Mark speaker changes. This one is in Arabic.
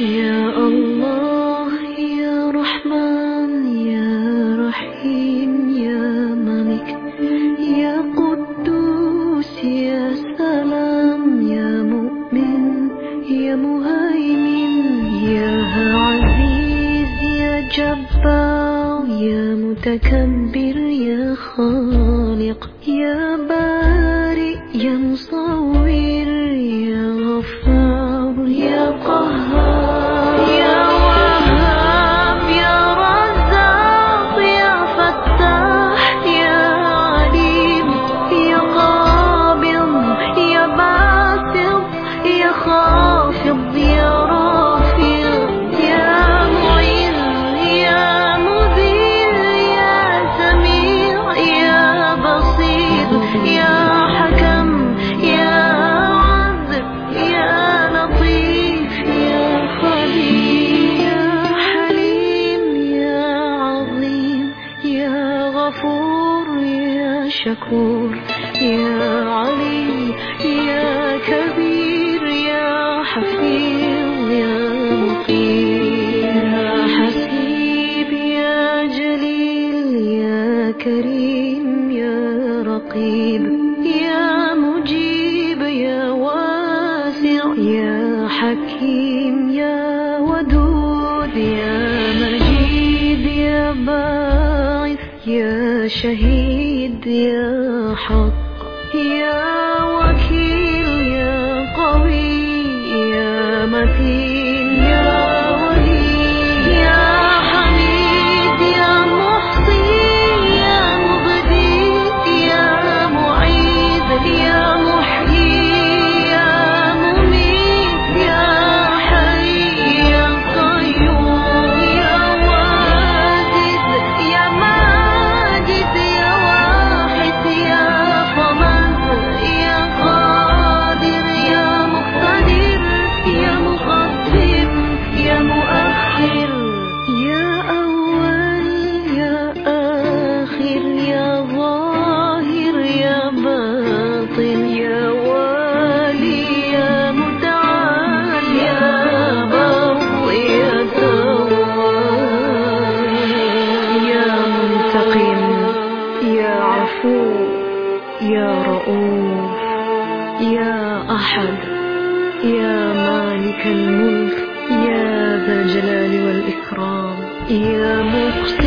Speaker 1: يا الله يا رحمن يا رحيم يا ملك يا قدوس يا سلام يا مؤمن يا مهيمن يا عزيز يا جبار يا متكبر يا خالق يا بارئ يا مصور شكور يا علي يا كبير يا حفيظ يا مقيم يا حسيب يا جليل يا كريم يا رقيب يا مجيب يا واسع يا حكيم يا ودود يا مجيد يا باعث يا شهيد يا حق يا وكيل عفو يا رؤوف يا أحد. يا مالك الملك يا ذا الجلال والإكرام يا يا